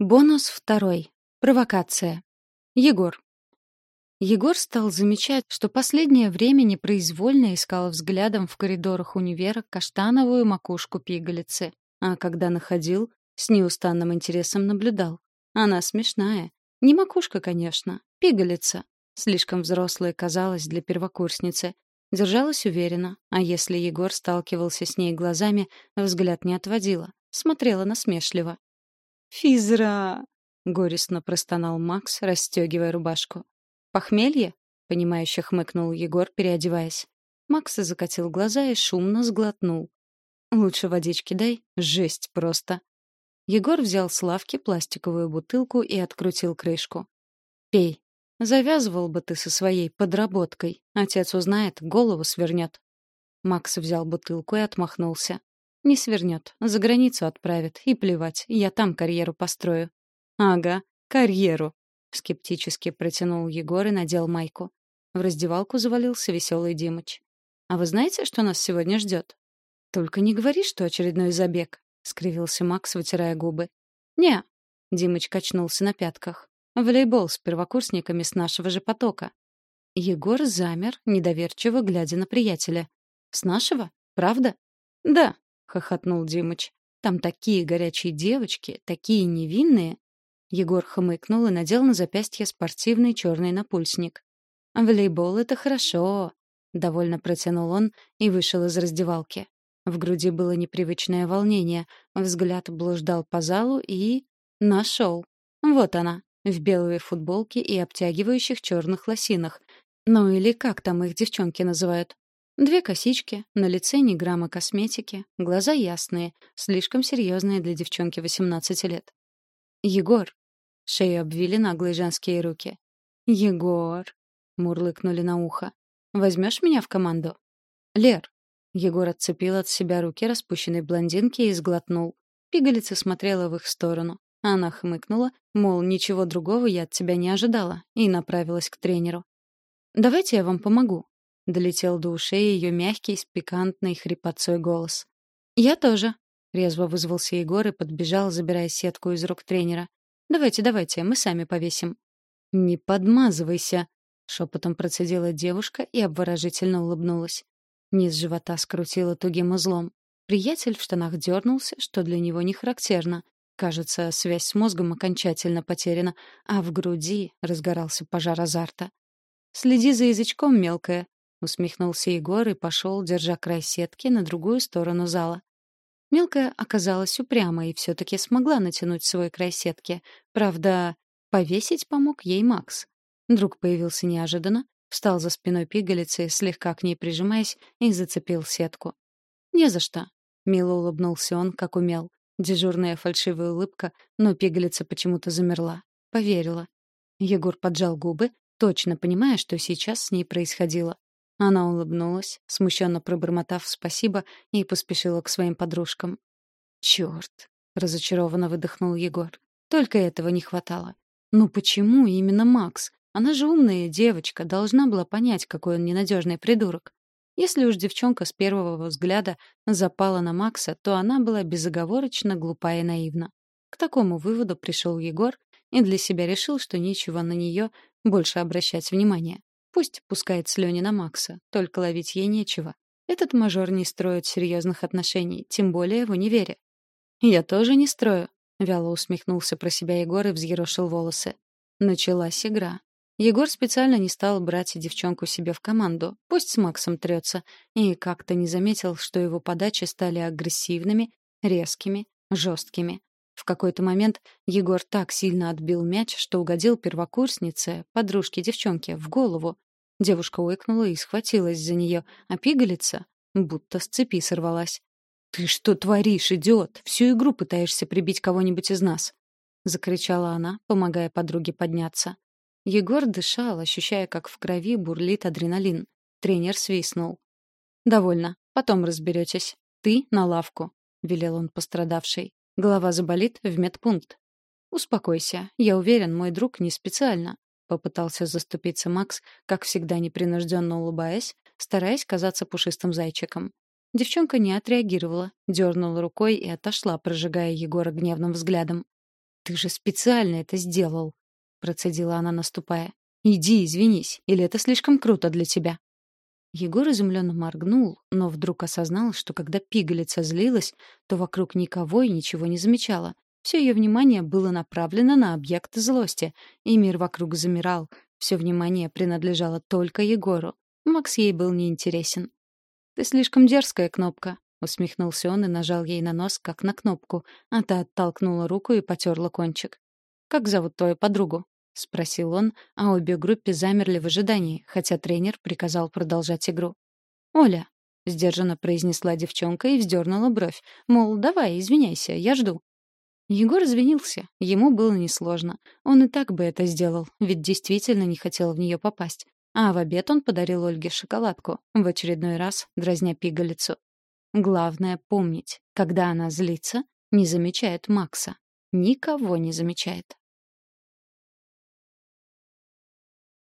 Бонус второй. Провокация. Егор. Егор стал замечать, что последнее время непроизвольно искал взглядом в коридорах универа каштановую макушку пигалицы, а когда находил, с неустанным интересом наблюдал. Она смешная. Не макушка, конечно, пигалица. Слишком взрослая казалась для первокурсницы. Держалась уверенно, а если Егор сталкивался с ней глазами, взгляд не отводила, смотрела насмешливо. «Физра!» — горестно простонал Макс, расстегивая рубашку. «Похмелье?» — понимающе хмыкнул Егор, переодеваясь. Макс закатил глаза и шумно сглотнул. «Лучше водички дай, жесть просто». Егор взял с лавки пластиковую бутылку и открутил крышку. «Пей. Завязывал бы ты со своей подработкой. Отец узнает, голову свернет». Макс взял бутылку и отмахнулся. Не свернет, за границу отправит, и плевать, я там карьеру построю. Ага, карьеру. Скептически протянул Егор и надел майку. В раздевалку завалился веселый Димыч. «А вы знаете, что нас сегодня ждет?» «Только не говори, что очередной забег», — скривился Макс, вытирая губы. «Не». Димыч качнулся на пятках. «Волейбол с первокурсниками с нашего же потока». Егор замер, недоверчиво глядя на приятеля. «С нашего? Правда?» «Да», — хохотнул Димыч. «Там такие горячие девочки, такие невинные!» Егор хмыкнул и надел на запястье спортивный черный напульсник. «Волейбол — это хорошо!» — довольно протянул он и вышел из раздевалки. В груди было непривычное волнение, взгляд блуждал по залу и... нашел. Вот она, в белой футболке и обтягивающих черных лосинах. Ну или как там их девчонки называют? Две косички, на лице ни грамма косметики, глаза ясные, слишком серьезные для девчонки 18 лет. «Егор!» — шею обвили наглые женские руки. «Егор!» — мурлыкнули на ухо. «Возьмешь меня в команду?» «Лер!» — Егор отцепил от себя руки распущенной блондинки и сглотнул. Пигалица смотрела в их сторону. Она хмыкнула, мол, ничего другого я от тебя не ожидала, и направилась к тренеру. «Давайте я вам помогу», Долетел до ушей ее мягкий, с пикантной хрипотцой голос. «Я тоже», — резво вызвался Егор и подбежал, забирая сетку из рук тренера. «Давайте, давайте, мы сами повесим». «Не подмазывайся», — шепотом процедила девушка и обворожительно улыбнулась. Низ живота скрутила тугим узлом. Приятель в штанах дернулся, что для него не характерно. Кажется, связь с мозгом окончательно потеряна, а в груди разгорался пожар азарта. «Следи за язычком, мелкая», усмехнулся Егор и пошел, держа край сетки на другую сторону зала. Мелкая оказалась упрямой и все-таки смогла натянуть свой край сетки. Правда, повесить помог ей Макс. Друг появился неожиданно, встал за спиной пигалицы, слегка к ней прижимаясь, и зацепил сетку. «Не за что», — мило улыбнулся он, как умел. Дежурная фальшивая улыбка, но пигалица почему-то замерла. Поверила. Егор поджал губы, точно понимая, что сейчас с ней происходило. Она улыбнулась, смущенно пробормотав спасибо, и поспешила к своим подружкам. «Чёрт!» — разочарованно выдохнул Егор. «Только этого не хватало. Ну почему именно Макс? Она же умная девочка, должна была понять, какой он ненадежный придурок. Если уж девчонка с первого взгляда запала на Макса, то она была безоговорочно глупа и наивна. К такому выводу пришел Егор и для себя решил, что нечего на нее больше обращать внимания. Пусть пускает слюни на Макса, только ловить ей нечего. Этот мажор не строит серьезных отношений, тем более в универе. «Я тоже не строю», — вяло усмехнулся про себя Егор и взъерошил волосы. Началась игра. Егор специально не стал брать девчонку себе в команду, пусть с Максом трется, и как-то не заметил, что его подачи стали агрессивными, резкими, жесткими. В какой-то момент Егор так сильно отбил мяч, что угодил первокурснице, подружке девчонки, в голову. Девушка ойкнула и схватилась за нее, а пигалица будто с цепи сорвалась. «Ты что творишь, идиот? Всю игру пытаешься прибить кого-нибудь из нас!» — закричала она, помогая подруге подняться. Егор дышал, ощущая, как в крови бурлит адреналин. Тренер свистнул. «Довольно. Потом разберетесь. Ты на лавку», — велел он пострадавшей. Голова заболит в медпункт. Успокойся. Я уверен, мой друг не специально. Попытался заступиться Макс, как всегда непринужденно улыбаясь, стараясь казаться пушистым зайчиком. Девчонка не отреагировала, дернула рукой и отошла, прожигая Егора гневным взглядом. ты же специально это сделал», — процедила она, наступая. «Иди, извинись, или это слишком круто для тебя?» Егор изумленно моргнул, но вдруг осознал, что когда пигалица злилась, то вокруг никого и ничего не замечала. Все ее внимание было направлено на объект злости, и мир вокруг замирал. Все внимание принадлежало только Егору. Макс ей был неинтересен. «Ты слишком дерзкая, Кнопка», — усмехнулся он и нажал ей на нос, как на кнопку, а та оттолкнула руку и потерла кончик. «Как зовут твою подругу?» — спросил он, а обе группы замерли в ожидании, хотя тренер приказал продолжать игру. «Оля», — сдержанно произнесла девчонка и вздернула бровь, мол, давай, извиняйся, я жду. Егор извинился, ему было несложно. Он и так бы это сделал, ведь действительно не хотел в нее попасть. А в обед он подарил Ольге шоколадку, в очередной раз дразня пигалицу. Главное помнить, когда она злится, не замечает Макса. Никого не замечает.